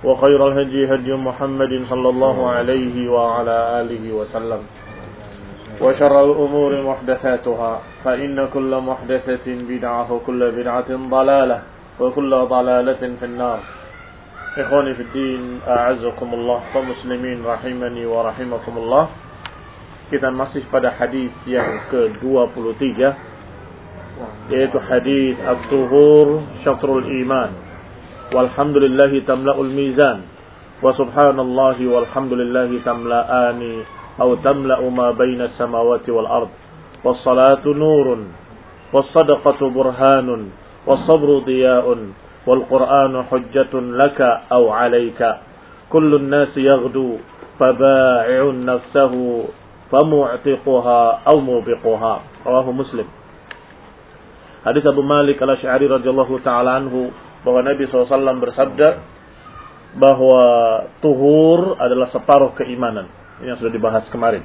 وخير الهدي هدي محمد صلى الله عليه وعلى آله وسلم. وشر الأمور محدثاتها فإن كل محدثة بدعة وكل بدعة ضلالة وكل ضلالة في النار. إخواني في الدين أعزكم الله ومسلمين رحمني ورحمكم الله. Kita masih pada hadis yang ke-23 yaitu hadis at-tuhur syatrul iman. Walhamdulillahi tamla'ul mizan wa subhanallahi walhamdulillahi tamla'ani aw tamla'u ma baina samawati wal ard was-salatu nurun was-sadaqatu burhanun was-sabru diya'un wal-qur'anu hujjatun laka aw 'alayka kullu an-nasi yaghdu faba'i'un nafsahu famu'tiquha aw mubiquha rawahu muslim hadis Abu Malik al-Asy'ari radhiyallahu taala anhu bahwa Nabi SAW bersabda bahwa tuhur adalah separuh keimanan. Yang sudah dibahas kemarin.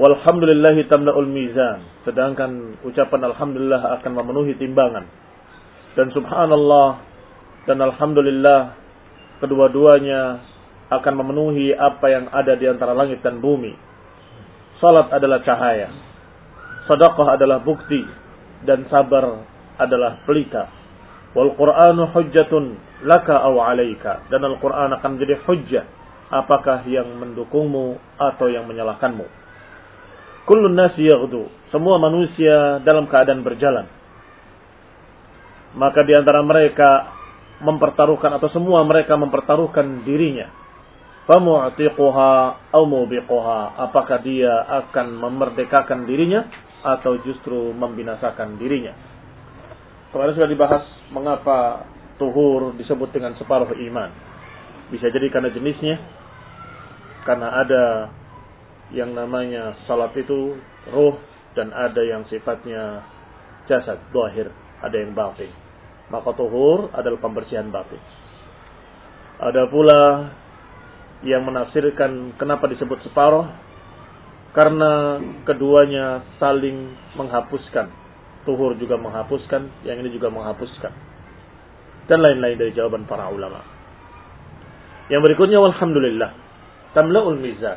Walhamdulillahi tamla'ul mizan. Sedangkan ucapan alhamdulillah akan memenuhi timbangan. Dan subhanallah dan alhamdulillah kedua-duanya akan memenuhi apa yang ada di antara langit dan bumi. Salat adalah cahaya. Sedekah adalah bukti. Dan sabar adalah pelita. Wal Qur'anu hujjatun laka aw 'alaika. Dan Al-Qur'an akan menjadi hujjah apakah yang mendukungmu atau yang menyalahkanmu. Kullun nasi yaghdu. Semua manusia dalam keadaan berjalan. Maka di antara mereka mempertaruhkan atau semua mereka mempertaruhkan dirinya famu'tiquha aw mubiquha apakah dia akan memerdekakan dirinya atau justru membinasakan dirinya kemarin sudah dibahas mengapa tuhur disebut dengan separuh iman. Bisa jadi karena jenisnya karena ada yang namanya salat itu ruh dan ada yang sifatnya jasad zahir ada yang batin. Maka tuhur adalah pembersihan batin. Ada pula yang menafsirkan kenapa disebut separuh? Karena keduanya saling menghapuskan tuhur juga menghapuskan yang ini juga menghapuskan. Dan lain-lain dari jawaban para ulama. Yang berikutnya walhamdulillah tamla'ul mizan.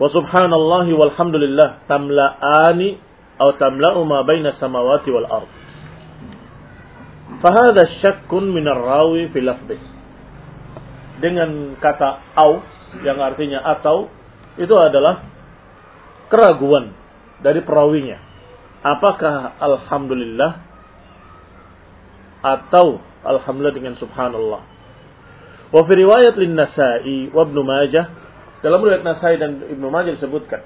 Wa subhanallahi walhamdulillah tamla'ani atau tamla'u ma baina samawati wal ard. Fahadha syakkun min ar-rawi fi lafdhihi dengan kata au yang artinya atau itu adalah keraguan dari perawinya. Apakah alhamdulillah atau alhamdulillah dengan subhanallah. Wa fi riwayat Nasa'i wa Ibnu Majah dalam riwayat Nasa'i dan Ibnu Majah disebutkan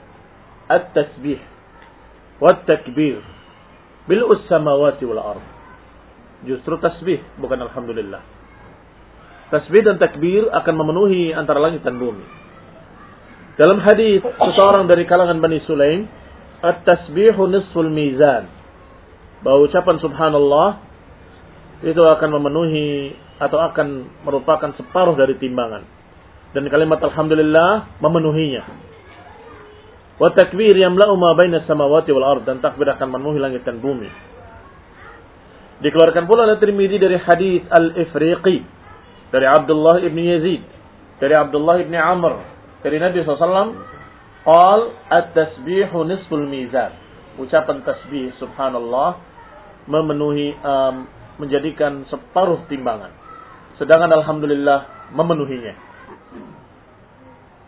at-tasbih wa takbir bil samawati wal ard. Justru tasbih bukan alhamdulillah. Tasbih dan takbir akan memenuhi antara langit dan bumi. Dalam hadis seseorang dari kalangan Bani Sulaim, at-tasbihu nisful mizan. Bahwa ucapan subhanallah itu akan memenuhi atau akan merupakan separuh dari timbangan. Dan kalimat alhamdulillah memenuhinya. Wa takbir yamla'u ma baina samawati wal ard dan takbir akan memenuhi langit dan bumi. Dikeluarkan pula oleh Tirmidzi dari hadis Al-Ifriqi dari Abdullah ibn Yazid, dari Abdullah ibn Amr, dari Nabi SAW, qal at-tasbihu nisful mizan. Ucapan tasbih subhanallah memenuhi um, menjadikan separuh timbangan. Sedangkan alhamdulillah memenuhinya.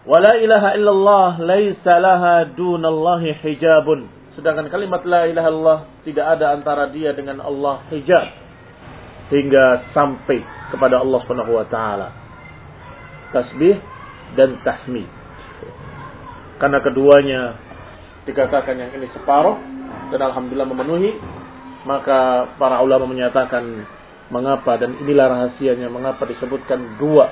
Wala ilaha illallah laisa laha dunallahi hijabun. Sedangkan kalimat la ilaha illallah tidak ada antara dia dengan Allah hijab hingga sampai kepada Allah Subhanahu wa taala. Tasbih dan tahmid. Karena keduanya dikatakan yang ini separuh dan alhamdulillah memenuhi maka para ulama menyatakan mengapa dan inilah rahasianya mengapa disebutkan dua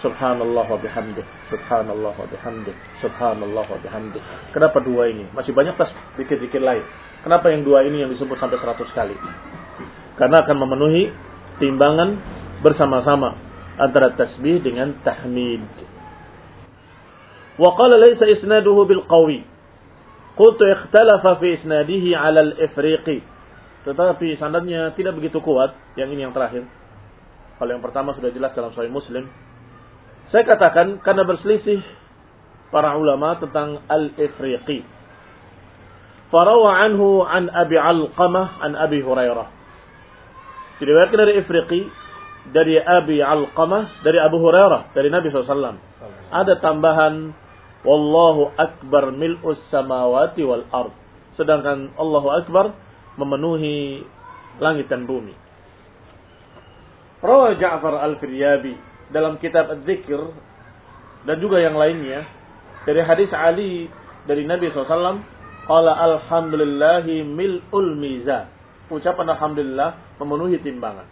Subhanallah wa bihamdih, Subhanallah wa bihamdih, Subhanallah wa bihamdih. Kenapa dua ini? Masih banyak tas dikit-dikit lain. Kenapa yang dua ini yang disebut sampai seratus kali? Karena akan memenuhi timbangan bersama-sama antara tasbih dengan tahmid. Wa qala laysa isnaduhu bil qawi. Qultu ikhtalafa fi isnadihi 'ala al-ifriqi. Tetapi sanadnya tidak begitu kuat, yang ini yang terakhir. Kalau yang pertama sudah jelas dalam Sahih Muslim, saya katakan karena berselisih para ulama tentang al-ifriqi. Farawa anhu an Abi Alqamah an Abi Hurairah. Diriwayatkan dari Ifriqi dari Abi Alqamah dari Abu Hurairah dari Nabi SAW. Ada tambahan Wallahu akbar mil'us samawati wal ard. Sedangkan Allahu akbar memenuhi langit dan bumi. Rawa Ja'far al-Firyabi dalam kitab Al-Zikr dan juga yang lainnya dari hadis Ali dari Nabi SAW qala alhamdulillahi mil'ul mizan ucapan alhamdulillah memenuhi timbangan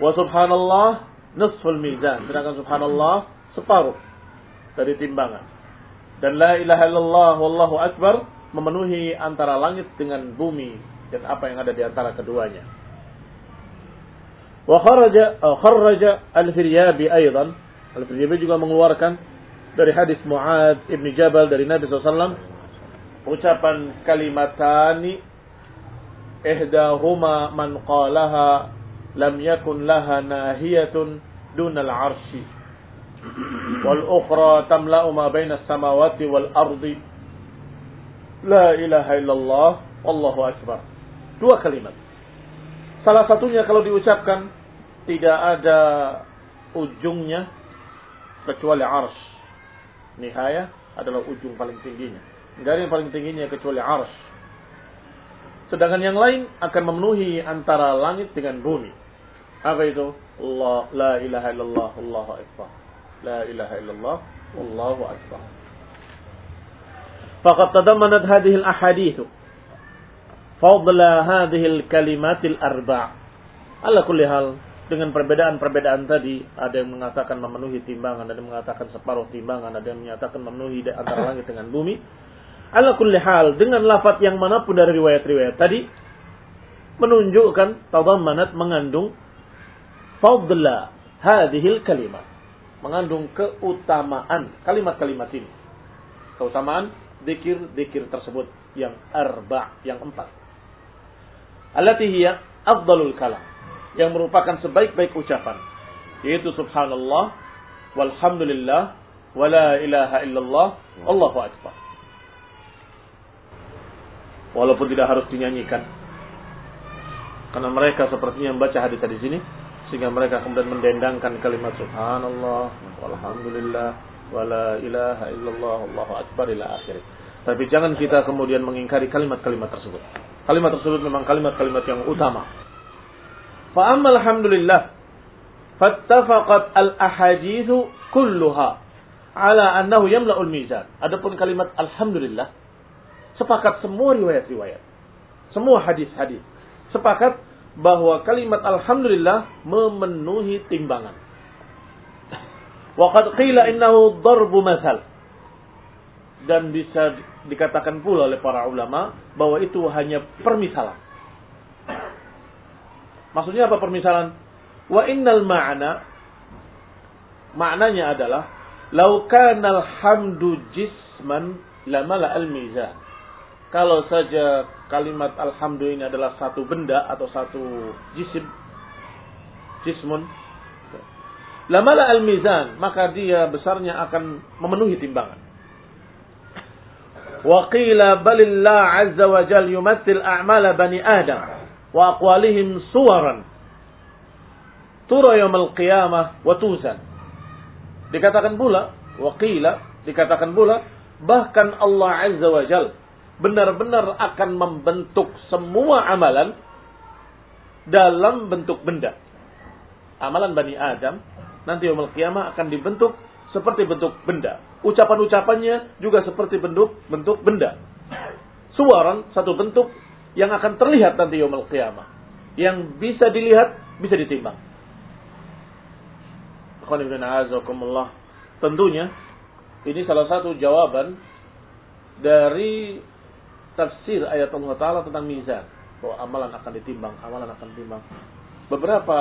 wa subhanallah nisful mizan sedangkan subhanallah separuh dari timbangan dan la ilaha illallah wallahu akbar memenuhi antara langit dengan bumi dan apa yang ada di antara keduanya Wa kharaja kharraja al-Firyabi aidan. Al-Firyabi juga mengeluarkan dari hadis Muad ibn Jabal dari Nabi SAW ucapan kalimatani ihdahuma man qalaha lam yakun laha nahiyatun dunal arshi ukhra tamla'u ma baina samawati wal ardi la ilaha illallah wallahu akbar dua kalimat Salah satunya kalau diucapkan tidak ada ujungnya kecuali arsh. Nihaya adalah ujung paling tingginya. Ada yang paling tingginya kecuali arsh. Sedangkan yang lain akan memenuhi antara langit dengan bumi. Apa itu? Allah, la ilaha illallah, Allahu akbar. La ilaha illallah, Allahu akbar. Faqad tadammanat hadhihi al-ahadithu. Fadla hadhil kalimatil arba' ala kulli hal dengan perbedaan-perbedaan tadi ada yang mengatakan memenuhi timbangan ada yang mengatakan separuh timbangan ada yang menyatakan memenuhi antara langit dengan bumi. Ala kulli hal dengan lafaz yang mana pun dari riwayat-riwayat tadi menunjukkan tadammanat mengandung fadla hadhil kalimat mengandung keutamaan. Kalimat-kalimat ini. Keutamaan dikir-dikir tersebut. Yang arba yang empat. Allati hiya afdalul kalam. Yang merupakan sebaik-baik ucapan. Yaitu subhanallah walhamdulillah wala ilaha illallah Allahu akbar. Walaupun tidak harus dinyanyikan. Karena mereka sepertinya membaca hadis di sini sehingga mereka kemudian mendendangkan kalimat subhanallah walhamdulillah wala ilaha illallah Allahu akbar ila akhir tapi jangan kita kemudian mengingkari kalimat-kalimat tersebut Kalimat tersebut memang kalimat-kalimat yang utama. Fa alhamdulillah fattafaqat al-ahadithu kulluha ala annahu yamla'ul mizan. Adapun kalimat alhamdulillah sepakat semua riwayat-riwayat. Semua hadis-hadis sepakat bahwa kalimat alhamdulillah memenuhi timbangan. Waqad qila innahu darbu masal. Dan bisa dikatakan pula oleh para ulama bahwa itu hanya permisalan. Maksudnya apa permisalan? Wa innal ma'na maknanya adalah lau kana alhamdu jisman lamala al-mizan. Kalau saja kalimat alhamdu ini adalah satu benda atau satu jisim jismun lamala al-mizan maka dia besarnya akan memenuhi timbangan. Wa qila balillah azza wa jal yumathil a'mala bani adam wa aqwalihim suwaran. Tura yaumil qiyamah wa tuzan. Dikatakan pula wa qila dikatakan pula bahkan Allah azza wa jal benar-benar akan membentuk semua amalan dalam bentuk benda. Amalan Bani Adam nanti yaumul kiamah akan dibentuk seperti bentuk benda. Ucapan-ucapannya juga seperti bentuk bentuk benda. Suaran satu bentuk yang akan terlihat nanti yaumul kiamah. Yang bisa dilihat, bisa ditimbang. Tentunya ini salah satu jawaban dari tafsir ayat Allah Ta'ala tentang mizan. Bahwa amalan akan ditimbang, amalan akan ditimbang. Beberapa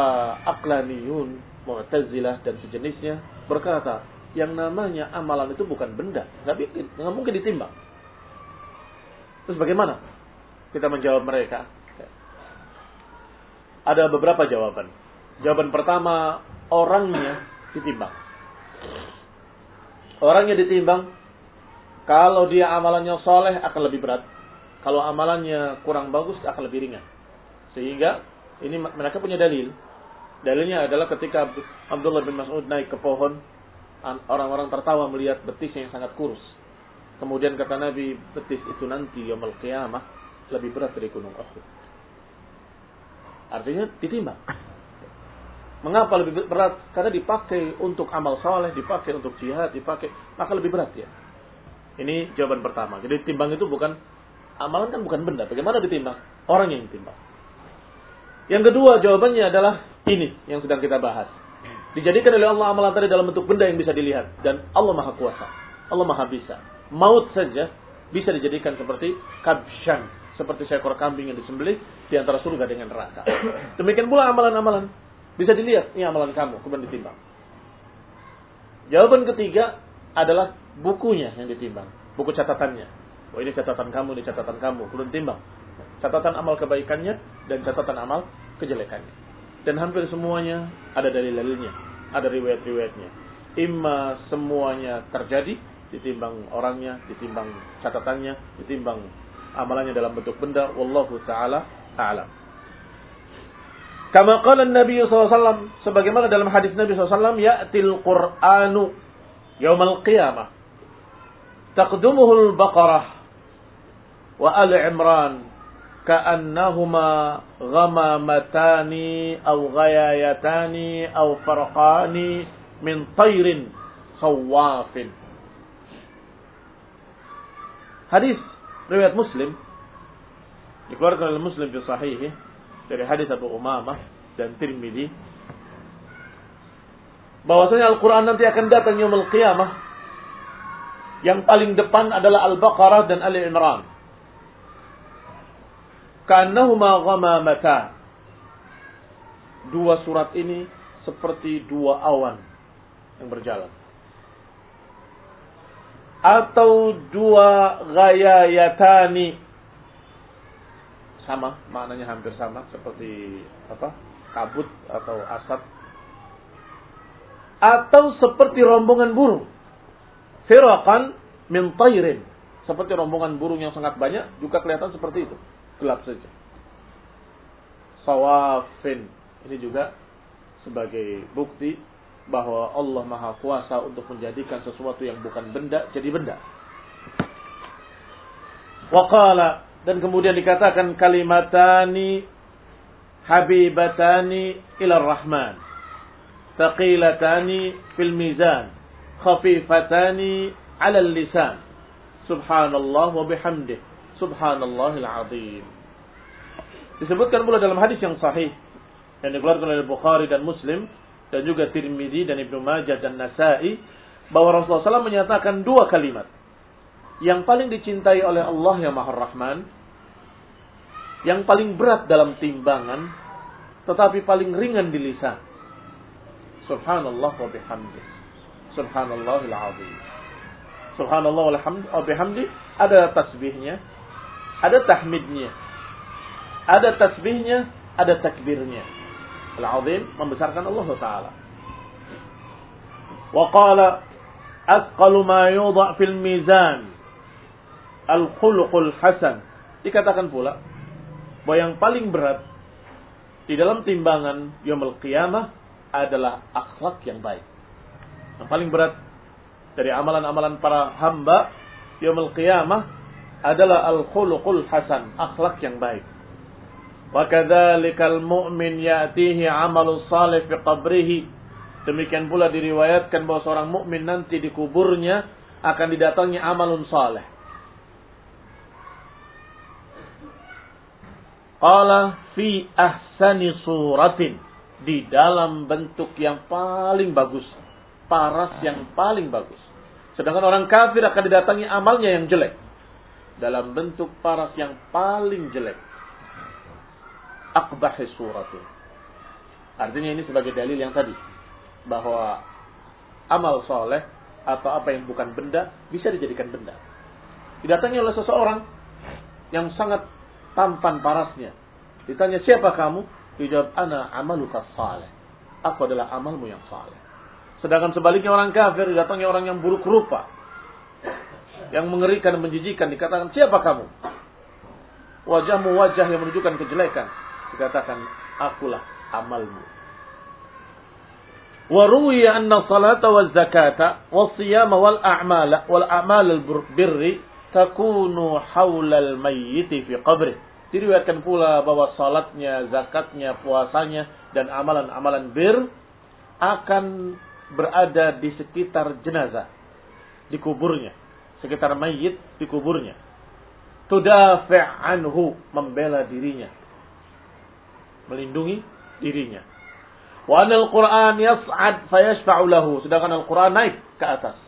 aklaniyun, mu'tazilah dan sejenisnya berkata, yang namanya amalan itu bukan benda. Nggak, bikin, nggak mungkin ditimbang. Terus bagaimana kita menjawab mereka? Ada beberapa jawaban. Jawaban pertama, orangnya ditimbang. Orangnya ditimbang, kalau dia amalannya soleh akan lebih berat. Kalau amalannya kurang bagus akan lebih ringan. Sehingga ini mereka punya dalil. Dalilnya adalah ketika Abdullah bin Mas'ud naik ke pohon, orang-orang tertawa melihat betisnya yang sangat kurus. Kemudian kata Nabi, betis itu nanti yaumul qiyamah lebih berat dari gunung Uhud. Artinya ditimbang. Mengapa lebih berat? Karena dipakai untuk amal soleh, dipakai untuk jihad, dipakai, maka lebih berat ya. Ini jawaban pertama. Jadi timbang itu bukan Amalan kan bukan benda. Bagaimana ditimbang? Orang yang ditimbang. Yang kedua jawabannya adalah ini yang sedang kita bahas. Dijadikan oleh Allah amalan tadi dalam bentuk benda yang bisa dilihat. Dan Allah maha kuasa. Allah maha bisa. Maut saja bisa dijadikan seperti kabshan. Seperti seekor kambing yang disembelih di antara surga dengan neraka. Demikian pula amalan-amalan. Bisa dilihat, ini amalan kamu, kemudian ditimbang. Jawaban ketiga adalah bukunya yang ditimbang. Buku catatannya. Oh ini catatan kamu, ini catatan kamu. Belum timbang. Catatan amal kebaikannya dan catatan amal kejelekannya. Dan hampir semuanya ada dalil-dalilnya. Ada riwayat-riwayatnya. Imma semuanya terjadi, ditimbang orangnya, ditimbang catatannya, ditimbang amalannya dalam bentuk benda. Wallahu ta'ala ta'ala. Kama qala Nabi SAW, sebagaimana dalam hadis Nabi SAW, ya'til Qur'anu yawmal qiyamah. Taqdumuhul baqarah wa Ali Imran ka'annahuma ghamamatani aw ghayayatani aw farqani min tayrin khawafin. Hadis riwayat Muslim dikeluarkan oleh Muslim di sahih dari hadis Abu Umamah dan Tirmidzi bahwasanya Al-Qur'an nanti akan datang yaumul qiyamah yang paling depan adalah Al-Baqarah dan Ali Imran Kanahuma ghamamatan. Dua surat ini seperti dua awan yang berjalan. Atau dua ghayayatani. Sama, maknanya hampir sama seperti apa? Kabut atau asap. Atau seperti rombongan burung. Firakan min tayrin. Seperti rombongan burung yang sangat banyak juga kelihatan seperti itu gelap saja. Sawafin. Ini juga sebagai bukti bahwa Allah Maha Kuasa untuk menjadikan sesuatu yang bukan benda jadi benda. Waqala dan kemudian dikatakan kalimatani habibatani ila rahman thaqilatani fil mizan khafifatani ala lisan subhanallah wa bihamdih subhanallahil azim. Disebutkan pula dalam hadis yang sahih yang dikeluarkan oleh Bukhari dan Muslim dan juga Tirmidzi dan Ibnu Majah dan Nasa'i bahwa Rasulullah SAW menyatakan dua kalimat yang paling dicintai oleh Allah yang Maha Rahman yang paling berat dalam timbangan tetapi paling ringan di lisan. Subhanallah wa bihamdi. Subhanallahil azim. Subhanallah wa bihamdi ada tasbihnya, ada tahmidnya. Ada tasbihnya, ada takbirnya. Al-azim membesarkan Allah taala. Wa qala asqalu ma yudha fil mizan al-khuluqul hasan. Dikatakan pula bahwa yang paling berat di dalam timbangan yaumul qiyamah adalah akhlak yang baik. Yang paling berat dari amalan-amalan para hamba yaumul qiyamah adalah al-khuluqul hasan, akhlak yang baik. Wa kadzalikal mu'min ya'tihi 'amalu salih fi qabrihi. Demikian pula diriwayatkan bahwa seorang mukmin nanti di kuburnya akan didatangi amalun saleh. Qala fi ahsani suratin. Di dalam bentuk yang paling bagus. Paras yang paling bagus. Sedangkan orang kafir akan didatangi amalnya yang jelek. Dalam bentuk paras yang paling jelek. Akbahi suratin. Artinya ini sebagai dalil yang tadi. Bahwa amal soleh atau apa yang bukan benda bisa dijadikan benda. Didatangi oleh seseorang yang sangat tampan parasnya. Ditanya siapa kamu? Dijawab ana amaluka saleh. Aku adalah amalmu yang saleh. Sedangkan sebaliknya orang kafir didatangi orang yang buruk rupa. Yang mengerikan menjijikan dikatakan siapa kamu? Wajahmu wajah yang menunjukkan kejelekan. Dikatakan akulah amalmu. Wa siyama wal a'mala wal a'mal al birri takunu haulal mayyiti fi qabri. Diriwayatkan pula bahwa salatnya, zakatnya, puasanya dan amalan-amalan bir akan berada di sekitar jenazah, di kuburnya, sekitar mayit di kuburnya. Tudafi' anhu, membela dirinya, melindungi dirinya. Wa anil Qur'an yas'ad fayashfa'u lahu, sedangkan Al-Qur'an naik ke atas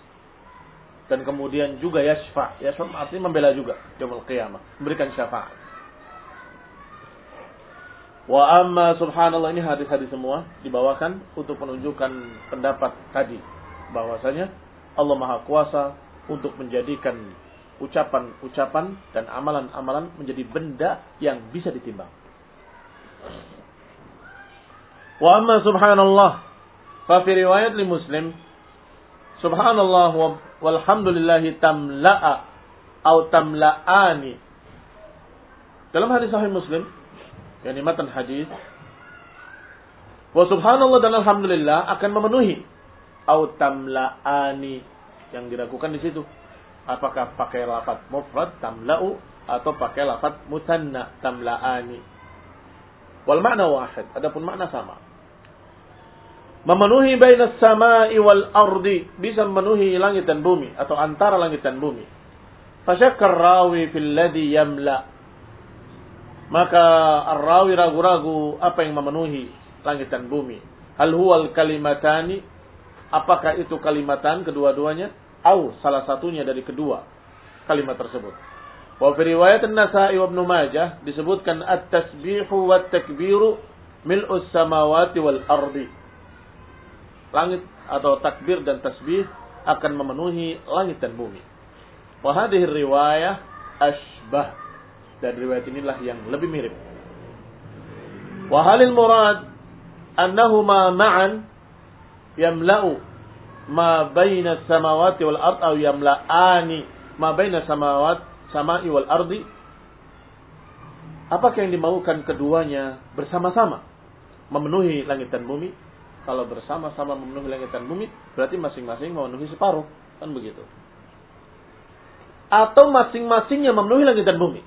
dan kemudian juga yashfa. Yashfa artinya membela juga yaumul qiyamah, memberikan syafaat. Wa amma subhanallah ini hadis-hadis semua dibawakan untuk menunjukkan pendapat tadi bahwasanya Allah Maha Kuasa untuk menjadikan ucapan-ucapan dan amalan-amalan menjadi benda yang bisa ditimbang. Wa amma subhanallah fa fi riwayat li Muslim subhanallah walhamdulillahi tamla'a atau tamla'ani. Dalam hadis sahih Muslim, yakni matan hadis, wa subhanallah dan alhamdulillah akan memenuhi atau tamla'ani yang diragukan di situ. Apakah pakai lafaz mufrad tamla'u atau pakai lafaz musanna tamla'ani. Wal makna wahid, adapun makna sama. Memenuhi bainas sama'i wal ardi bisa memenuhi langit dan bumi atau antara langit dan bumi. Fasyakkar rawi fil ladhi yamla. Maka ar-rawi ragu-ragu apa yang memenuhi langit dan bumi. Hal huwal kalimatani apakah itu kalimatan kedua-duanya atau salah satunya dari kedua kalimat tersebut wa fi riwayat an-nasa'i wa ibnu majah disebutkan at-tasbihu wat takbiru mil'us samawati wal ardi langit atau takbir dan tasbih akan memenuhi langit dan bumi. Wahadih riwayah ashbah. Dan riwayat inilah yang lebih mirip. Wahalil murad annahuma ma'an yamla'u ma baina samawati wal ard atau yamla'ani ma baina samawat sama'i wal ardi Apakah yang dimaukan keduanya bersama-sama memenuhi langit dan bumi kalau bersama-sama memenuhi langit dan bumi, berarti masing-masing memenuhi separuh. Kan begitu. Atau masing-masingnya memenuhi langit dan bumi.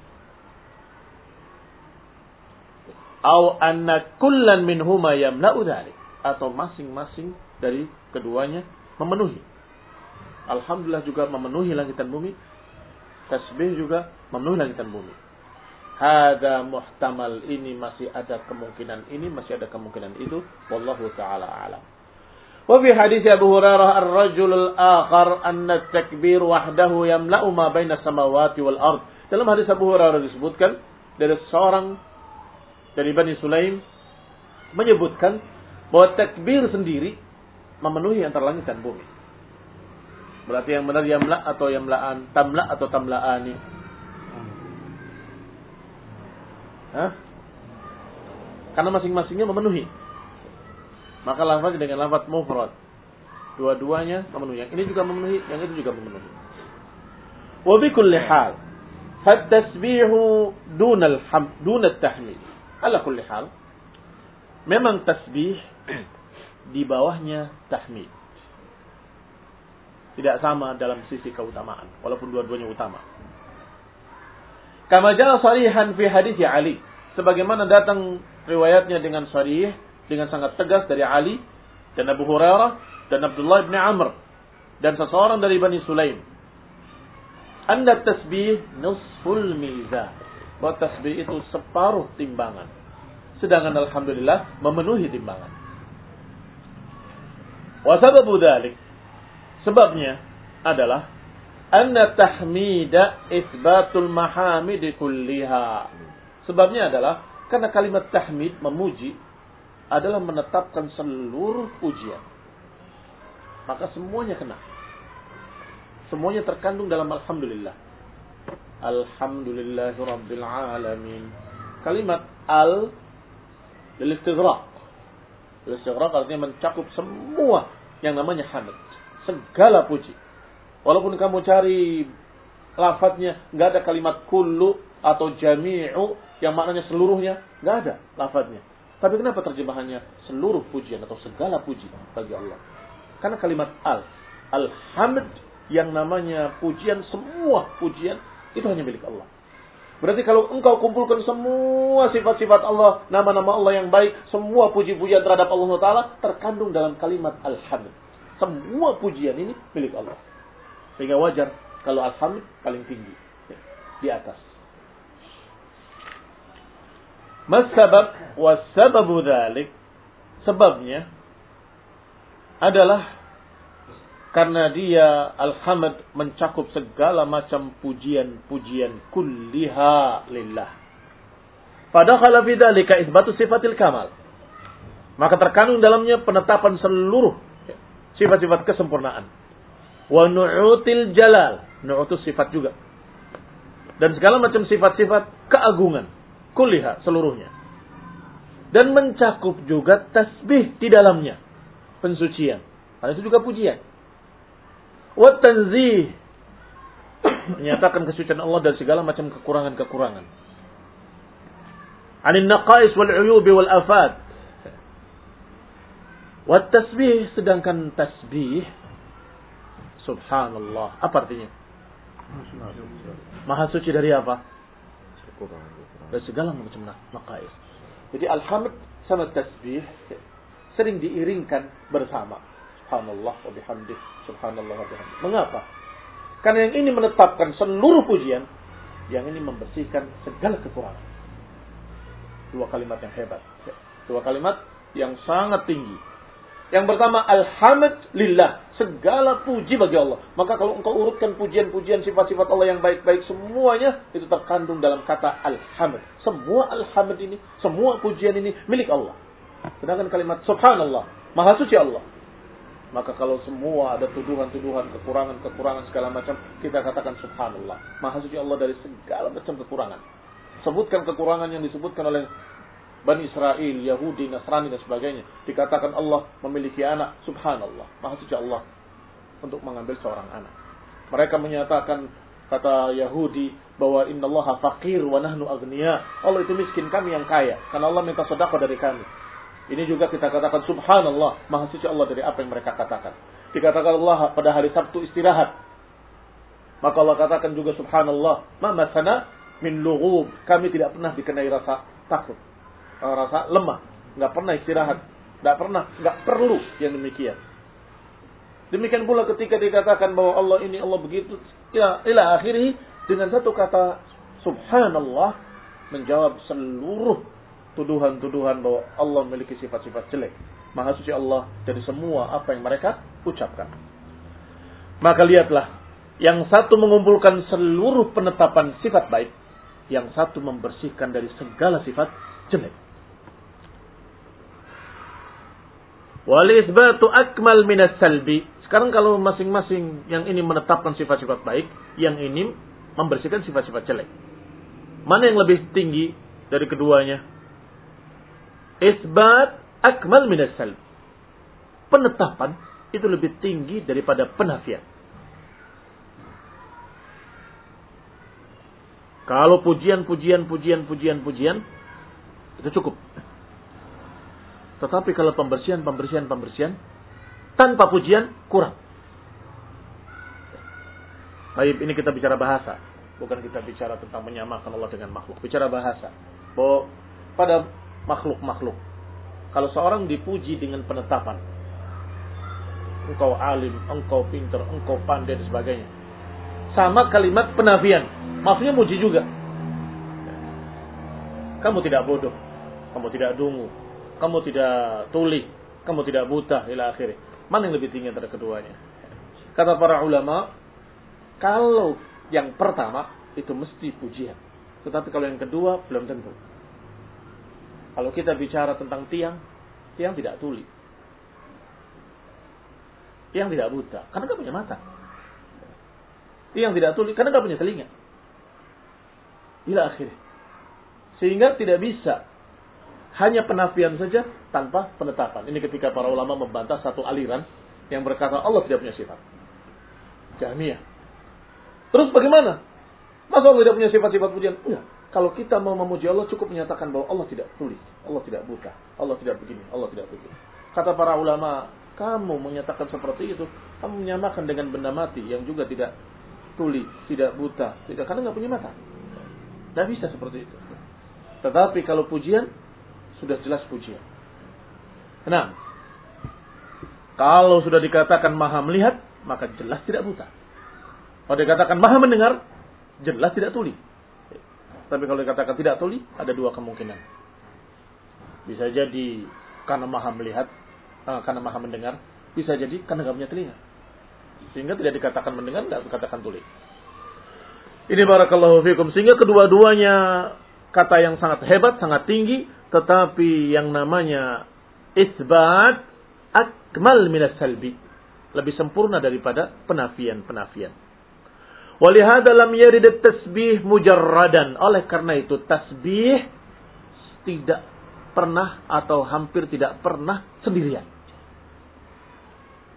Au anna kullan minhuma yamla'u dhalik. Atau masing-masing dari keduanya memenuhi. Alhamdulillah juga memenuhi langit dan bumi. Tasbih juga memenuhi langit dan bumi. Hada muhtamal ini masih ada kemungkinan ini masih ada kemungkinan itu wallahu taala alam. Hadis Abu Hurairah ar-rajul al-akhar anna takbir wahdahu yamla'u ma baina samawati wal ard. Dalam hadis Abu Hurairah disebutkan dari seorang dari Bani Sulaim menyebutkan bahwa takbir sendiri memenuhi antara langit dan bumi. Berarti yang benar yamla atau yamlaan, tamla atau tamlaani. Hah? Karena masing-masingnya memenuhi. Maka lafaz dengan lafaz mufrad. Dua-duanya memenuhi. Yang ini juga memenuhi, yang itu juga memenuhi. Wa bi kulli hal, tasbihu dunal ham dunat tahmid. Ala kulli hal, memang tasbih di bawahnya tahmid. Tidak sama dalam sisi keutamaan, walaupun dua-duanya utama. Kama jaa sarihan fi hadis Ali, sebagaimana datang riwayatnya dengan sarih dengan sangat tegas dari Ali dan Abu Hurairah dan Abdullah bin Amr dan seseorang dari Bani Sulaim. Anda tasbih nusful mizan. Bahwa tasbih itu separuh timbangan. Sedangkan Alhamdulillah memenuhi timbangan. Wasababu dhalik. Sebabnya adalah anna tahmida isbatul mahamid kulliha. Sebabnya adalah karena kalimat tahmid memuji adalah menetapkan seluruh pujian. Maka semuanya kena. Semuanya terkandung dalam alhamdulillah. Alhamdulillahirabbil alamin. Kalimat al lil. Lil istighraq artinya mencakup semua yang namanya hamd. Segala puji. Walaupun kamu cari lafadznya nggak ada kalimat kullu atau jami'u yang maknanya seluruhnya, nggak ada lafadznya. Tapi kenapa terjemahannya seluruh pujian atau segala puji bagi Allah? Karena kalimat al, alhamd yang namanya pujian semua pujian itu hanya milik Allah. Berarti kalau engkau kumpulkan semua sifat-sifat Allah, nama-nama Allah yang baik, semua puji-pujian terhadap Allah Taala terkandung dalam kalimat alhamd. Semua pujian ini milik Allah. Sehingga wajar kalau alhamd paling tinggi di atas. Masabab wasababu dhalik sebabnya adalah karena dia alhamd mencakup segala macam pujian-pujian kulliha lillah. Padahal fi dzalika isbatu sifatil kamal. Maka terkandung dalamnya penetapan seluruh sifat-sifat kesempurnaan. Wa nu'util jalal, nu'utus sifat juga. Dan segala macam sifat-sifat keagungan Kuliha seluruhnya. Dan mencakup juga tasbih di dalamnya. Pensucian. Karena itu juga pujian. Wa tanzih. Menyatakan kesucian Allah dari segala macam kekurangan-kekurangan. Anin naqais wal uyubi wal afad. Wa tasbih sedangkan tasbih subhanallah. Apa artinya? Maha suci dari apa? dan segala macam naqais. Jadi alhamd sama tasbih sering diiringkan bersama. Subhanallah wa bihamdih, subhanallah wa bihamdih. Mengapa? Karena yang ini menetapkan seluruh pujian, yang ini membersihkan segala kekurangan. Dua kalimat yang hebat. Dua kalimat yang sangat tinggi. Yang pertama, Alhamdulillah. Segala puji bagi Allah. Maka kalau engkau urutkan pujian-pujian sifat-sifat Allah yang baik-baik semuanya itu terkandung dalam kata alhamd. Semua alhamd ini, semua pujian ini milik Allah. Sedangkan kalimat subhanallah, maha suci Allah. Maka kalau semua ada tuduhan-tuduhan, kekurangan-kekurangan segala macam, kita katakan subhanallah. Maha suci Allah dari segala macam kekurangan. Sebutkan kekurangan yang disebutkan oleh Bani Israel, Yahudi, Nasrani dan sebagainya. Dikatakan Allah memiliki anak. Subhanallah. Maha suci Allah untuk mengambil seorang anak. Mereka menyatakan kata Yahudi bahwa Inna Allah fakir wa nahnu agniya. Allah itu miskin kami yang kaya. Karena Allah minta sedekah dari kami. Ini juga kita katakan subhanallah. Maha suci Allah dari apa yang mereka katakan. Dikatakan Allah pada hari Sabtu istirahat. Maka Allah katakan juga subhanallah. Ma masana min lughub. Kami tidak pernah dikenai rasa takut rasa lemah, nggak pernah istirahat, nggak pernah, nggak perlu yang demikian. Demikian pula ketika dikatakan bahwa Allah ini Allah begitu, ya ila akhiri dengan satu kata subhanallah menjawab seluruh tuduhan-tuduhan bahwa Allah memiliki sifat-sifat jelek. Maha suci Allah dari semua apa yang mereka ucapkan. Maka lihatlah, yang satu mengumpulkan seluruh penetapan sifat baik, yang satu membersihkan dari segala sifat jelek. Wal isbatu akmal minas salbi. Sekarang kalau masing-masing yang ini menetapkan sifat-sifat baik, yang ini membersihkan sifat-sifat jelek. Mana yang lebih tinggi dari keduanya? Isbat akmal minas salbi. Penetapan itu lebih tinggi daripada penafian. Kalau pujian, pujian, pujian, pujian, pujian, itu cukup. Tetapi kalau pembersihan, pembersihan, pembersihan, tanpa pujian, kurang. Baik, ini kita bicara bahasa. Bukan kita bicara tentang menyamakan Allah dengan makhluk. Bicara bahasa. Bahwa pada makhluk-makhluk. Kalau seorang dipuji dengan penetapan. Engkau alim, engkau pinter, engkau pandai, dan sebagainya. Sama kalimat penafian. Maksudnya muji juga. Kamu tidak bodoh. Kamu tidak dungu kamu tidak tuli, kamu tidak buta, ila akhirnya. Mana yang lebih tinggi antara keduanya? Kata para ulama, kalau yang pertama itu mesti pujian. Tetapi kalau yang kedua belum tentu. Kalau kita bicara tentang tiang, tiang tidak tuli. Tiang tidak buta, karena tidak punya mata. Tiang tidak tuli, karena tidak punya telinga. Ila akhirnya. Sehingga tidak bisa hanya penafian saja tanpa penetapan. Ini ketika para ulama membantah satu aliran yang berkata Allah tidak punya sifat. Jahmiyah. Terus bagaimana? Masa Allah tidak punya sifat-sifat pujian? Enggak. Kalau kita mau memuji Allah cukup menyatakan bahwa Allah tidak tulis, Allah tidak buta, Allah tidak begini, Allah tidak begitu. Kata para ulama, kamu menyatakan seperti itu, kamu menyamakan dengan benda mati yang juga tidak tuli, tidak buta, tidak karena nggak punya mata. Tidak bisa seperti itu. Tetapi kalau pujian, sudah jelas pujian. Nah, kalau sudah dikatakan maha melihat, maka jelas tidak buta. Kalau dikatakan maha mendengar, jelas tidak tuli. Tapi kalau dikatakan tidak tuli, ada dua kemungkinan. Bisa jadi karena maha melihat, uh, karena maha mendengar. Bisa jadi karena nggak punya telinga. Sehingga tidak dikatakan mendengar, tidak dikatakan tuli. Ini barakallahu fikum. Sehingga kedua-duanya kata yang sangat hebat, sangat tinggi, tetapi yang namanya isbat akmal minas salbi. Lebih sempurna daripada penafian-penafian. Walihada lam yarid tasbih mujarradan. Oleh karena itu tasbih tidak pernah atau hampir tidak pernah sendirian.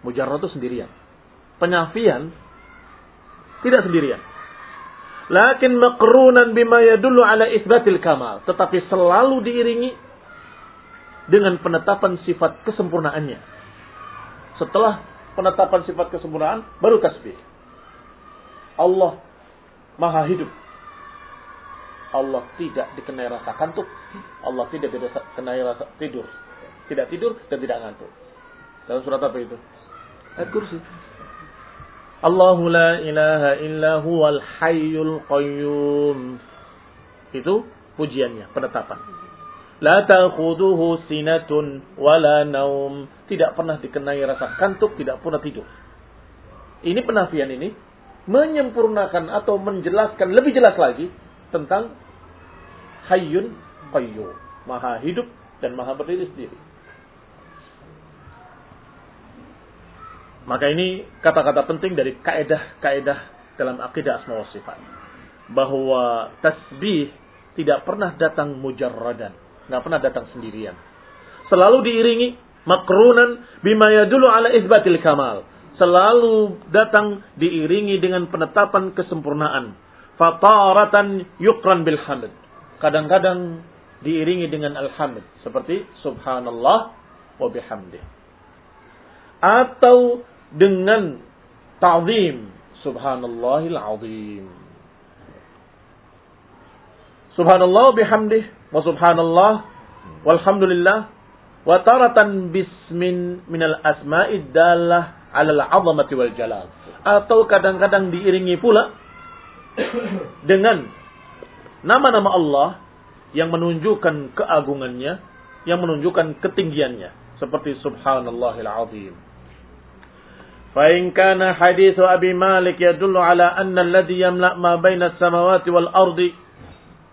Mujarrad itu sendirian. Penafian tidak sendirian. Lakin makrunan bima yadullu ala isbatil kamal. Tetapi selalu diiringi dengan penetapan sifat kesempurnaannya. Setelah penetapan sifat kesempurnaan, baru tasbih. Allah maha hidup. Allah tidak dikenai rasa kantuk. Allah tidak dikenai rasa tidur. Tidak tidur dan tidak ngantuk. Dalam surat apa itu? Ayat kursi. Allahu la ilaha illa huwal hayyul qayyum. Itu pujiannya, penetapan. La ta'khuduhu sinatun wala naum. Tidak pernah dikenai rasa kantuk, tidak pernah tidur. Ini penafian ini menyempurnakan atau menjelaskan lebih jelas lagi tentang hayyun qayyum. Maha hidup dan maha berdiri sendiri. Maka ini kata-kata penting dari kaedah-kaedah dalam akidah asma wa sifat. Bahwa tasbih tidak pernah datang mujarradan. Nggak pernah datang sendirian. Selalu diiringi makrunan bima yadulu ala isbatil kamal. Selalu datang diiringi dengan penetapan kesempurnaan. Fataratan yukran bil hamd. Kadang-kadang diiringi dengan alhamd. Seperti subhanallah wa bihamdih. Atau dengan ta'zim subhanallahil azim subhanallah bihamdih wa subhanallah walhamdulillah wa taratan bismin minal asma'id dalah alal azamati wal jalal atau kadang-kadang diiringi pula dengan nama-nama Allah yang menunjukkan keagungannya yang menunjukkan ketinggiannya seperti subhanallahil azim فإن كان حديث أبي مالك يدل على أن الذي يملأ ما بين السماوات والأرض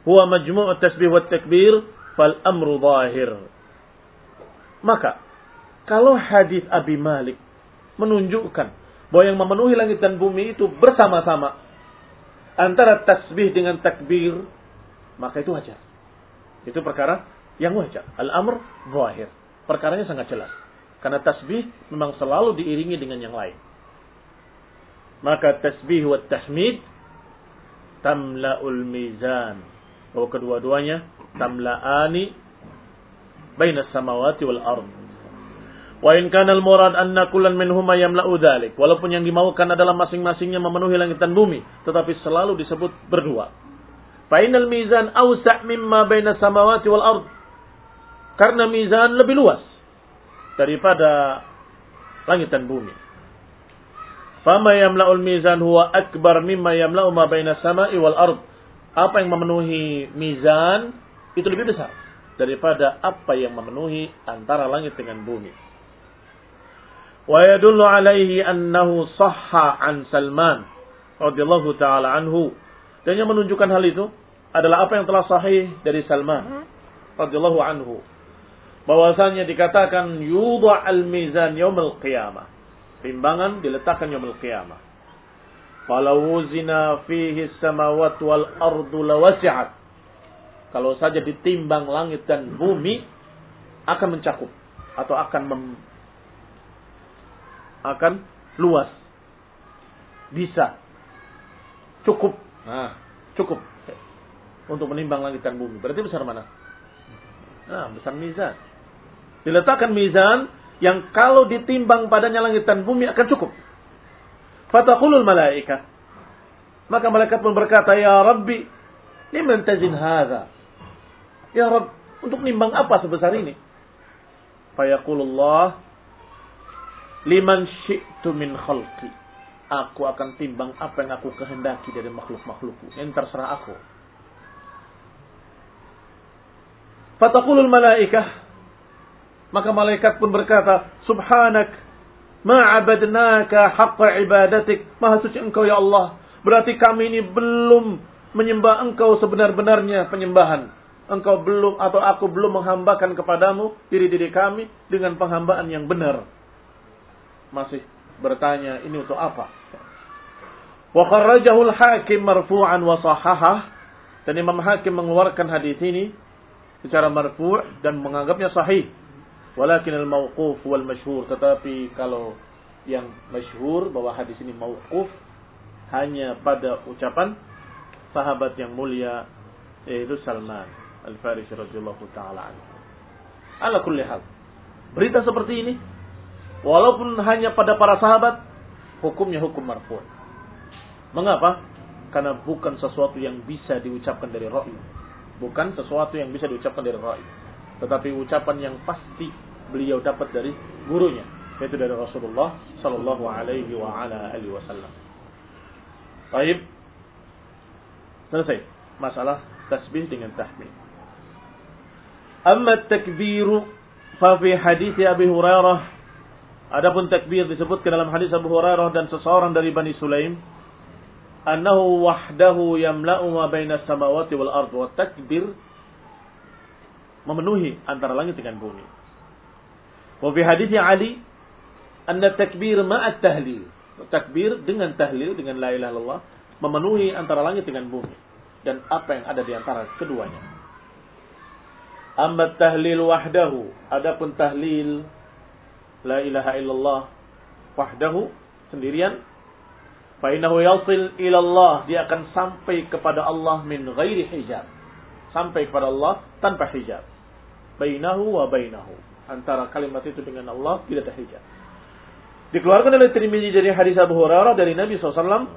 هو مجموع التسبيح والتكبير فالأمر ظاهر maka Kalau hadis Abi Malik menunjukkan bahwa yang memenuhi langit dan bumi itu bersama-sama antara tasbih dengan takbir, maka itu wajar. Itu perkara yang wajar. Al-amr zahir. Perkaranya sangat jelas. Karena tasbih memang selalu diiringi dengan yang lain. Maka tasbih wa tahmid tamla'ul mizan. Bahwa kedua-duanya tamla'ani baina samawati wal ard. Wa in kana al murad anna kullan minhuma yamla'u dzalik. Walaupun yang dimaukan adalah masing-masingnya memenuhi langit dan bumi, tetapi selalu disebut berdua. Fa innal mizan awsa' mimma baina samawati wal ard. Karena mizan lebih luas daripada langit dan bumi. Fama yamla'ul mizan huwa akbar mimma yamla'u ma baina sama'i wal ard. Apa yang memenuhi mizan itu lebih besar daripada apa yang memenuhi antara langit dengan bumi. Wa yadullu alaihi annahu sahha an Salman radhiyallahu taala anhu. Dan yang menunjukkan hal itu adalah apa yang telah sahih dari Salman radhiyallahu anhu. Bahwasanya dikatakan yudha al-mizan yaumil qiyamah timbangan diletakkan yaumul qiyamah. Falau wuzina fihi samawat wal ardu lawasi'at. Kalau saja ditimbang langit dan bumi akan mencakup atau akan akan luas. Bisa. Cukup. Nah, cukup untuk menimbang langit dan bumi. Berarti besar mana? Nah, besar mizan. Diletakkan mizan yang kalau ditimbang padanya langit dan bumi akan cukup. Fataqulul malaika. Maka malaikat pun berkata, Ya Rabbi, liman tazin hadha? Ya Rabb, untuk nimbang apa sebesar ini? Fayaqulullah, liman syi'tu min khalqi. Aku akan timbang apa yang aku kehendaki dari makhluk-makhlukku. Yang terserah aku. Fataqulul malaikah, maka malaikat pun berkata, Subhanak, ma'abadnaka haqqa ibadatik. Maha suci engkau ya Allah. Berarti kami ini belum menyembah engkau sebenar-benarnya penyembahan. Engkau belum atau aku belum menghambakan kepadamu diri-diri kami dengan penghambaan yang benar. Masih bertanya, ini untuk apa? Wa kharrajahu al-hakim marfu'an wa sahahah. Dan Imam Hakim mengeluarkan hadis ini secara marfu' dan menganggapnya sahih. Walakin al-mauquf wal masyhur. Tetapi kalau yang masyhur bahwa hadis ini mauquf hanya pada ucapan sahabat yang mulia yaitu Salman Al-Farisi radhiyallahu taala anhu. Ala kulli hal. Berita seperti ini walaupun hanya pada para sahabat hukumnya hukum marfu'. Mengapa? Karena bukan sesuatu yang bisa diucapkan dari ra'i. Bukan sesuatu yang bisa diucapkan dari ra'i tetapi ucapan yang pasti beliau dapat dari gurunya yaitu dari Rasulullah sallallahu alaihi wa ala alihi wasallam. Baik. Selesai masalah tasbih dengan tahmid. Amma takbiru fa fi hadis Abi Hurairah Adapun takbir disebutkan dalam hadis Abu Hurairah dan seseorang dari Bani Sulaim annahu wahdahu yamla'u ma baina samawati wal ard wa takbir memenuhi antara langit dengan bumi. Wa fi hadis Ali anna takbir ma'at tahlil. Takbir dengan tahlil dengan la ilaha illallah memenuhi antara langit dengan bumi dan apa yang ada di antara keduanya. Amma tahlil wahdahu, adapun tahlil la ilaha illallah wahdahu sendirian fa innahu yasil ila Allah, dia akan sampai kepada Allah min ghairi hijab. Sampai kepada Allah tanpa hijab bainahu wa bainahu. Antara kalimat itu dengan Allah tidak ada hijab. Dikeluarkan oleh Tirmidzi dari hadis Abu Hurairah dari Nabi SAW.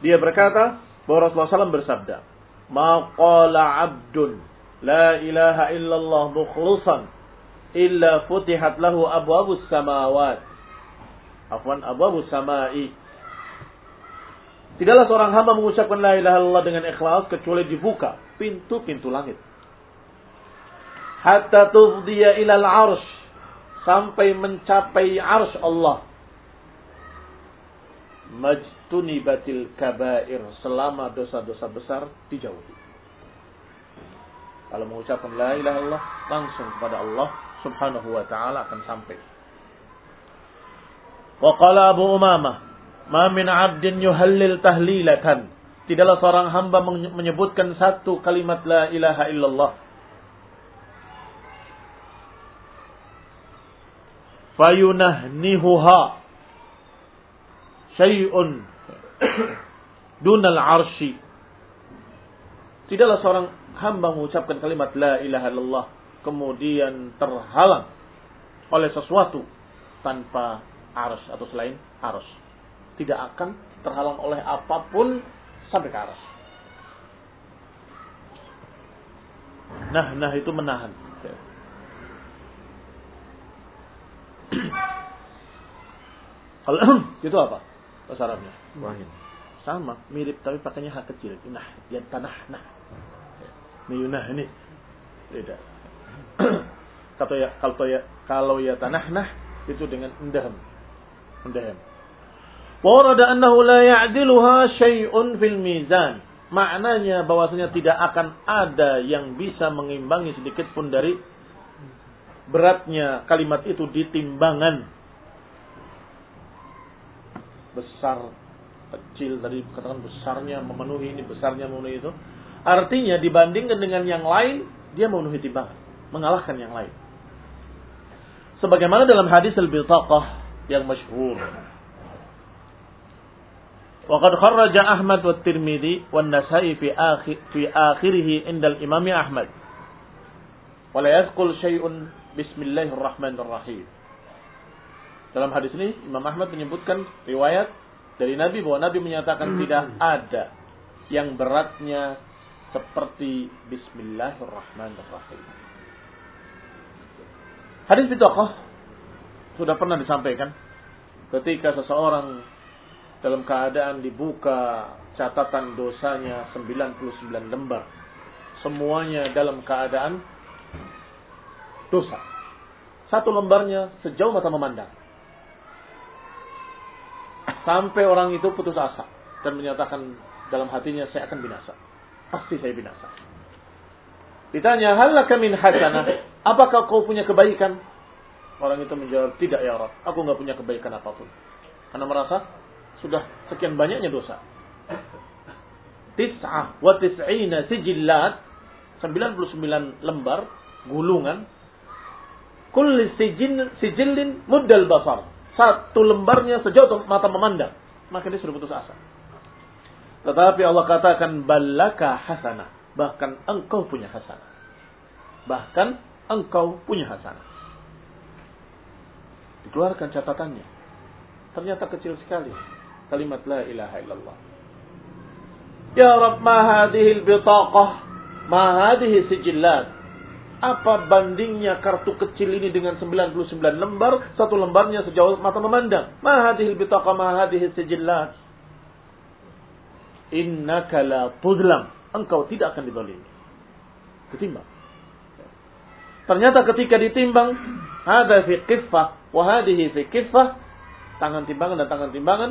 Dia berkata bahwa Rasulullah SAW bersabda. Ma qala abdun la ilaha illallah mukhlusan illa futihat lahu abwabus samawat. Afwan abwabus samai. Tidaklah seorang hamba mengucapkan la ilaha illallah dengan ikhlas kecuali dibuka pintu-pintu langit hatta tufdiya ilal arsh sampai mencapai arsh Allah majtunibatil kabair selama dosa-dosa besar dijauhi kalau mengucapkan la ilaha illallah langsung kepada Allah subhanahu wa ta'ala akan sampai Wa qala Abu Umamah, "Ma min 'abdin yuhallil tahlilatan." Tidaklah seorang hamba menyebutkan satu kalimat la ilaha illallah. Fayunahnihuha syai'un dunal arshi. Tidaklah seorang hamba mengucapkan kalimat la ilaha illallah kemudian terhalang oleh sesuatu tanpa arus atau selain arus. Tidak akan terhalang oleh apa pun sampai ke arus. Nah, nah itu menahan. Kalau itu apa bahasa Arabnya? Wahid. Sama, mirip tapi pakainya hak kecil. Nah, ya tanah nah. Miyunah ini beda. kalau ya kalau ya kalau ya tanah nah itu dengan endaham. Endaham. Warada annahu la ya'diluha syai'un fil mizan. Maknanya bahwasanya tidak akan ada yang bisa mengimbangi sedikit pun dari beratnya kalimat itu di timbangan. Besar, kecil tadi katakan besarnya memenuhi ini, besarnya memenuhi itu. Artinya dibandingkan dengan yang lain, dia memenuhi timbangan, mengalahkan yang lain. Sebagaimana dalam hadis al-bitaqah yang masyhur. Waqad kharraja Ahmad wa Tirmizi wa Nasa'i fi akhir fi akhirih indal Imam Ahmad. Wa la yadhkul syai'un bismillahirrahmanirrahim. Dalam hadis ini Imam Ahmad menyebutkan riwayat dari Nabi bahwa Nabi menyatakan hmm. tidak ada yang beratnya seperti bismillahirrahmanirrahim. Hadis bitokoh sudah pernah disampaikan ketika seseorang dalam keadaan dibuka catatan dosanya 99 lembar. Semuanya dalam keadaan dosa. Satu lembarnya sejauh mata memandang. Sampai orang itu putus asa dan menyatakan dalam hatinya saya akan binasa. Pasti saya binasa. Ditanya, halaka min hasanah? Apakah kau punya kebaikan? Orang itu menjawab, tidak ya Rabb. Aku nggak punya kebaikan apa pun. Karena merasa sudah sekian banyaknya dosa. Tis'ah wa tis'ina sijillat 99 lembar gulungan kulli sijin sijillin muddal basar satu lembarnya sejauh mata memandang maka dia sudah putus asa tetapi Allah katakan balaka hasanah bahkan engkau punya hasanah bahkan engkau punya hasanah dikeluarkan catatannya ternyata kecil sekali kalimat la ilaha illallah. Ya Rabb, ma hadhihi al-bitaqah, ma hadhihi sijillat. Apa bandingnya kartu kecil ini dengan 99 lembar, satu lembarnya sejauh mata memandang. Ma hadhihi al-bitaqah, ma hadhihi sijillat. Innaka la tudlam. Engkau tidak akan didolimi. Ketimbang. Ternyata ketika ditimbang, ada fi kiffah, wa hadhihi fi kiffah, tangan timbangan dan tangan timbangan,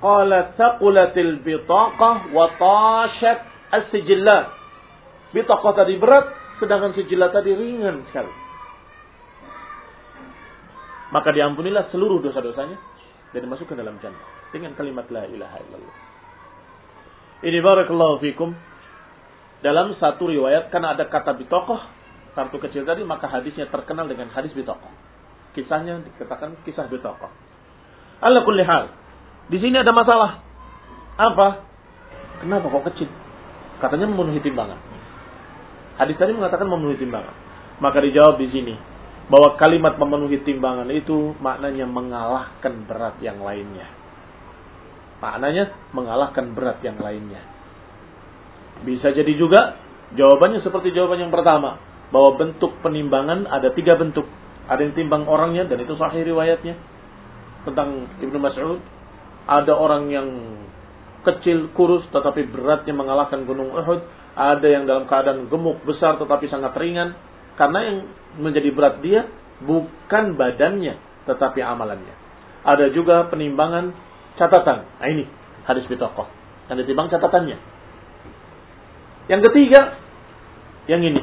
Qala thaqulatil bitaqah wa tashat as-sijillat. Bitaqah tadi berat, sedangkan sijillat tadi ringan sekali. Maka diampunilah seluruh dosa-dosanya dan dimasukkan dalam jannah dengan kalimat la ilaha illallah. Ini barakallahu fikum. Dalam satu riwayat karena ada kata bitokoh kartu kecil tadi maka hadisnya terkenal dengan hadis bitokoh. Kisahnya dikatakan kisah bitokoh. Allah kulli hal. Di sini ada masalah. Apa? Kenapa kok kecil? Katanya memenuhi timbangan. Hadis tadi mengatakan memenuhi timbangan. Maka dijawab di sini bahwa kalimat memenuhi timbangan itu maknanya mengalahkan berat yang lainnya. Maknanya mengalahkan berat yang lainnya. Bisa jadi juga jawabannya seperti jawaban yang pertama. Bahwa bentuk penimbangan ada tiga bentuk. Ada yang timbang orangnya dan itu sahih riwayatnya. Tentang Ibnu Mas'ud ada orang yang kecil, kurus, tetapi beratnya mengalahkan gunung Uhud. Ada yang dalam keadaan gemuk, besar, tetapi sangat ringan. Karena yang menjadi berat dia bukan badannya, tetapi amalannya. Ada juga penimbangan catatan. Nah ini hadis bitokoh. Yang ditimbang catatannya. Yang ketiga, yang ini.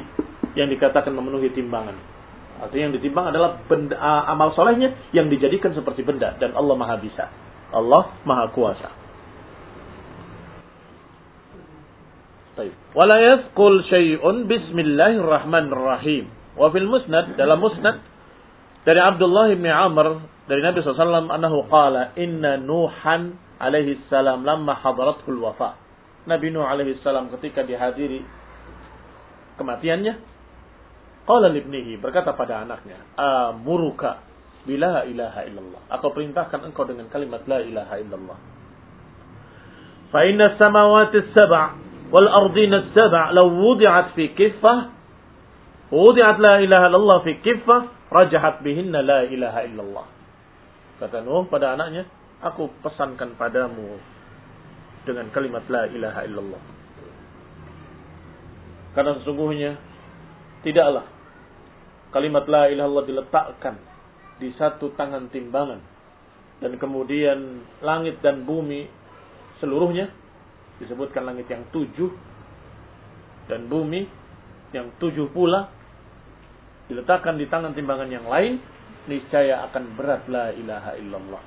Yang dikatakan memenuhi timbangan. Artinya yang ditimbang adalah benda, amal solehnya yang dijadikan seperti benda. Dan Allah maha bisa. Allah maha kuasa. Wala yathqul syai'un bismillahirrahmanirrahim. Wa fil musnad, dalam musnad, dari Abdullah bin Amr dari Nabi SAW annahu qala inna Nuhan alaihi salam lamma hadaratul wafa. Nabi Nuh alaihi salam ketika dihadiri kematiannya qala libnihi berkata pada anaknya amuruka bila ilaha illallah. Atau perintahkan engkau dengan kalimat la ilaha illallah. Fa inna samawati sab' wal ardina sab' law wudi'at fi kiffah wudi'at la ilaha illallah fi kiffah rajahat bihinna la ilaha illallah. Kata Nuh pada anaknya, aku pesankan padamu dengan kalimat la ilaha illallah. Karena sesungguhnya tidaklah kalimat la ilaha illallah diletakkan di satu tangan timbangan dan kemudian langit dan bumi seluruhnya disebutkan langit yang tujuh dan bumi yang tujuh pula diletakkan di tangan timbangan yang lain niscaya akan berat la ilaha illallah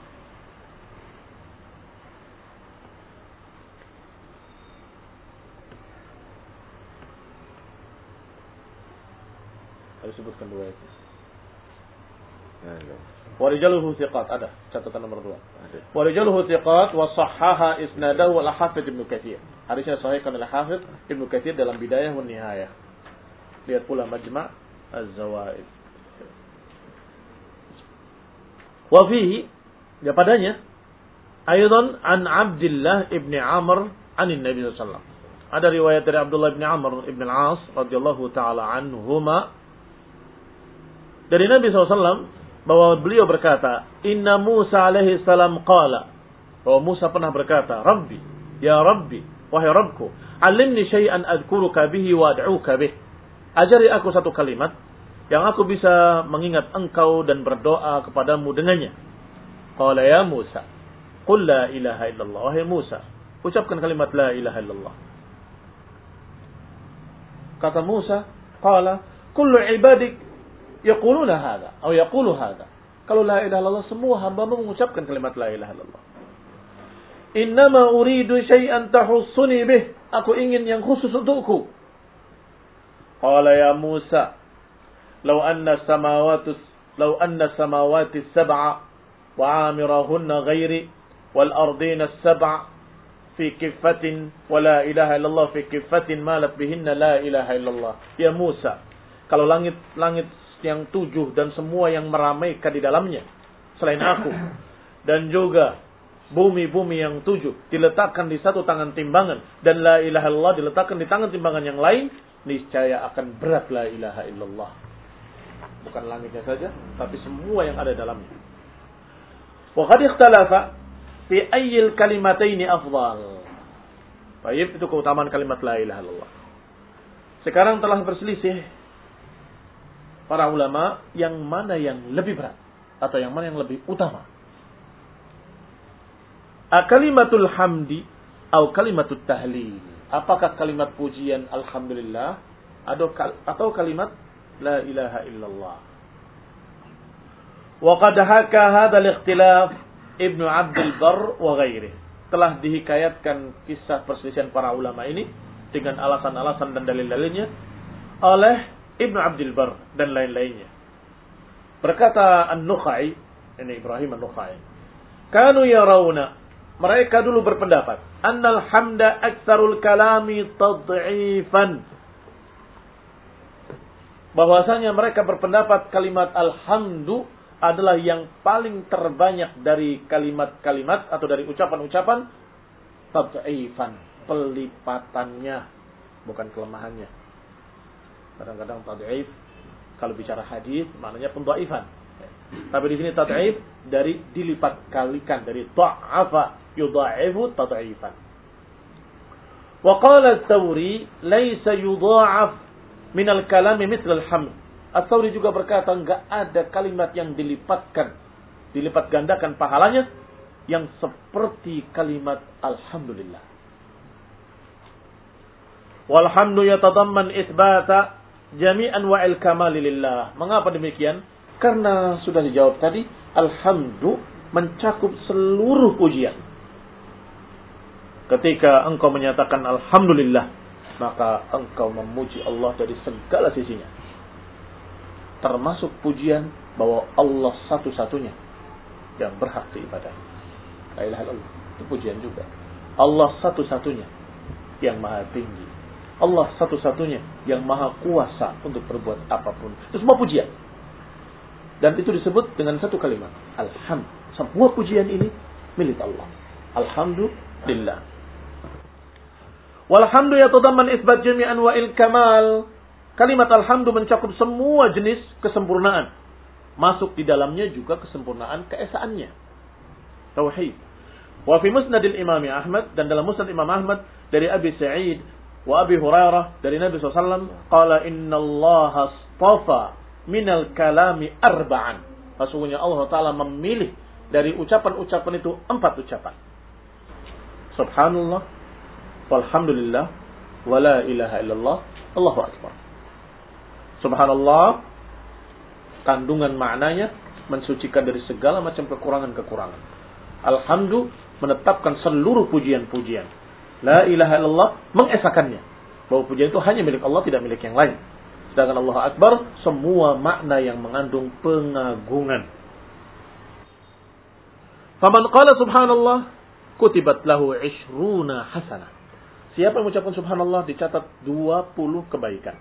Harus sebutkan dua itu. Warijaluhu thiqat. Ada catatan nomor dua. Warijaluhu thiqat wa sahaha isnadahu al hafid Ibnu Katsir. Hadisnya sahihkan oleh Hafidh Ibnu Katsir dalam Bidayah wa Nihayah. Lihat pula Majma' Az-Zawaid. Wa fihi ya an Abdullah ibn Amr anin Nabi sallallahu Ada riwayat dari Abdullah ibn Amr ibn al-As radhiyallahu taala anhuma dari Nabi SAW bahwa beliau berkata, Inna Musa alaihi salam qala. Bahwa Musa pernah berkata, Rabbi, ya Rabbi, wahai Rabbku, alimni syai'an adkuruka bihi wa ad'uka bih. Ajari aku satu kalimat yang aku bisa mengingat engkau dan berdoa kepadamu dengannya. Qala ya Musa, Qul la ilaha illallah. Wahai Musa, ucapkan kalimat la ilaha illallah. Kata Musa, Qala, kullu ibadik yaquluna hadha atau yaqulu hadha. Kalau la ilaha illallah semua hamba mengucapkan kalimat la ilaha illallah. Innama uridu syai'an tahussuni bih. Aku ingin yang khusus untukku. Qala ya Musa, "Law anna samawati law anna samawati sab'a wa 'amirahunna ghairi wal ardina sab'a fi kiffatin wa la ilaha illallah fi kiffatin malat bihinna la ilaha illallah." Ya Musa, kalau langit-langit yang tujuh dan semua yang meramaikan di dalamnya selain aku dan juga bumi-bumi yang tujuh diletakkan di satu tangan timbangan dan la ilaha illallah diletakkan di tangan timbangan yang lain niscaya akan berat la ilaha illallah bukan langitnya saja tapi semua yang ada dalamnya wa qad ikhtalafa fi ayyil kalimataini afdal Baik, itu keutamaan kalimat la ilaha illallah. Sekarang telah berselisih para ulama yang mana yang lebih berat atau yang mana yang lebih utama. Kalimatul hamdi atau kalimatul tahlil. Apakah kalimat pujian alhamdulillah atau kalimat la ilaha illallah. Wa qad haka hadzal ikhtilaf Ibnu Abdul Bar wa ghairi. Telah dihikayatkan kisah perselisihan para ulama ini dengan alasan-alasan dan dalil-dalilnya oleh Ibnu Abdul Bar dan lain-lainnya. Berkata An-Nukhai, ini Ibrahim An-Nukhai. Kanu yarawna, mereka dulu berpendapat, annal hamda aktsarul kalami tad'ifan. Bahwasanya mereka berpendapat kalimat alhamdu adalah yang paling terbanyak dari kalimat-kalimat atau dari ucapan-ucapan tad'ifan, pelipatannya, bukan kelemahannya. Kadang-kadang tad'if kalau bicara hadis maknanya pendhaifan. Tapi di sini tad'if dari dilipat kalikan dari ta'afa yudha'ifu tad'ifan. Wa qala Ats-Tsauri laisa yudha'af min al-kalami mithla al-hamd. Ats-Tsauri juga berkata enggak ada kalimat yang dilipatkan dilipat gandakan pahalanya yang seperti kalimat alhamdulillah. Walhamdu yatadamman itsbata jami'an wa'il kamalilillah. Mengapa demikian? Karena sudah dijawab tadi, alhamdu mencakup seluruh pujian. Ketika engkau menyatakan alhamdulillah, maka engkau memuji Allah dari segala sisinya. Termasuk pujian bahwa Allah satu-satunya yang berhak diibadahi. La illallah. Itu pujian juga. Allah satu-satunya yang maha tinggi. Allah satu-satunya yang maha kuasa untuk berbuat apa pun. Itu semua pujian. Dan itu disebut dengan satu kalimat. Alhamd. Semua pujian ini milik Allah. Alhamdulillah. Walhamdu yatadaman isbat jami'an wa il kamal. Kalimat alhamdu mencakup semua jenis kesempurnaan. Masuk di dalamnya juga kesempurnaan keesaannya. Tauhid. Wa fi musnadil imam Ahmad dan dalam musnad Imam Ahmad dari Abi Sa'id wa Abi Hurairah dari Nabi SAW qala inna Allah astafa minal kalami arba'an. Sesungguhnya Allah Ta'ala memilih dari ucapan-ucapan itu empat ucapan. Subhanallah, walhamdulillah, wala ilaha illallah, Allahu Akbar. Subhanallah, kandungan maknanya mensucikan dari segala macam kekurangan-kekurangan. Alhamdulillah, menetapkan seluruh pujian-pujian. La ilaha illallah, mengesakannya. Bahwa pujian itu hanya milik Allah, tidak milik yang lain. Sedangkan Allah Akbar semua makna yang mengandung pengagungan. Faman qala subhanallah kutibat lahu ishruna hasanah. Siapa yang mengucapkan subhanallah dicatat 20 kebaikan.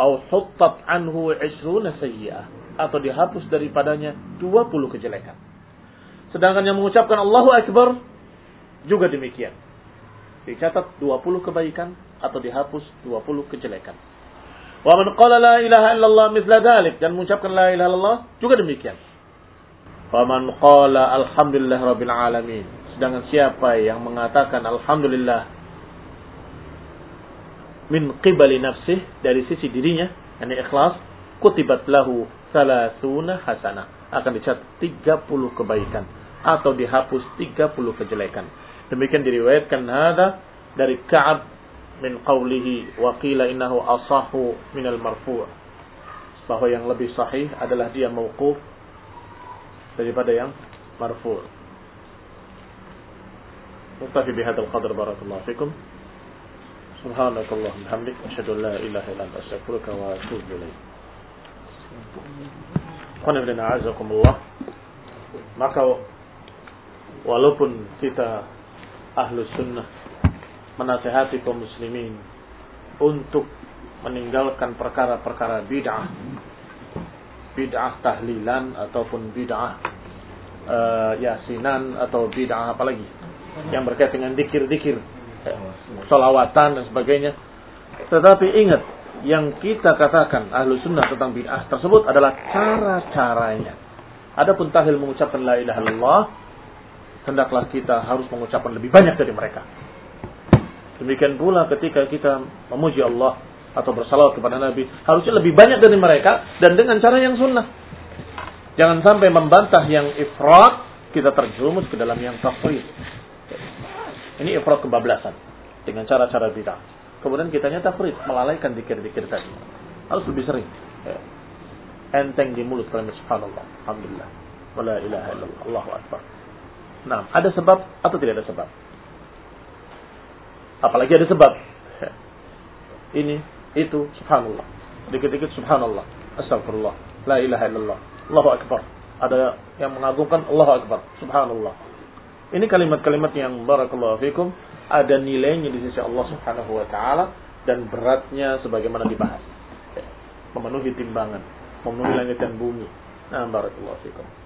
Au huttat anhu ishruna sayyi'ah atau dihapus daripadanya 20 kejelekan. Sedangkan yang mengucapkan Allahu Akbar juga demikian. Dicatat 20 kebaikan atau dihapus 20 kejelekan. Wa man qala la ilaha illallah mithla dhalik dan mengucapkan la ilaha illallah juga demikian. Wa man qala alhamdulillah rabbil alamin. Sedangkan siapa yang mengatakan alhamdulillah min qibali nafsih dari sisi dirinya, yakni ikhlas, kutibat lahu salasuna hasanah. Akan dicatat 30 kebaikan atau dihapus 30 kejelekan. Demikian diriwayatkan hada dari Ka'ab min qawlihi wa qila innahu asahu min al-marfu' bahwa yang lebih sahih adalah dia mauquf daripada yang marfu' Bihadzal qadar barakallahu fikum. Subhanakallah hamdik asyhadu an la ilaha illa anta astaghfiruka wa atubu ilaik Qana bin a'azakumullah. Maka walaupun kita ahlu sunnah menasehati kaum muslimin untuk meninggalkan perkara-perkara bid'ah bid'ah tahlilan ataupun bid'ah uh, yasinan atau bid'ah apalagi yang berkaitan dengan dikir-dikir solawatan dan sebagainya tetapi ingat yang kita katakan ahlu sunnah tentang bid'ah tersebut adalah cara-caranya adapun tahlil mengucapkan la ilaha illallah hendaklah kita harus mengucapkan lebih banyak dari mereka Demikian pula ketika kita memuji Allah atau bersalawat kepada Nabi, harusnya lebih banyak dari mereka dan dengan cara yang sunnah. Jangan sampai membantah yang ifrat, kita terjerumus ke dalam yang tafrid. Ini ifrat kebablasan dengan cara-cara bid'ah. Kemudian kitanya tafrid, melalaikan dikir-dikir tadi. Harus lebih sering. Ya. Enteng di mulut kalimat subhanallah. Alhamdulillah. Wala ilaha illallah. Allahu Akbar. Nah, ada sebab atau tidak ada sebab? Apalagi ada sebab. Ini, itu, subhanallah. Dikit-dikit subhanallah. Astagfirullah. La ilaha illallah. Allahu Akbar. Ada yang mengagungkan Allahu Akbar. Subhanallah. Ini kalimat-kalimat yang barakallahu fikum ada nilainya di sisi Allah Subhanahu wa taala dan beratnya sebagaimana dibahas. Memenuhi timbangan, memenuhi langit dan bumi. Nah, barakallahu fikum.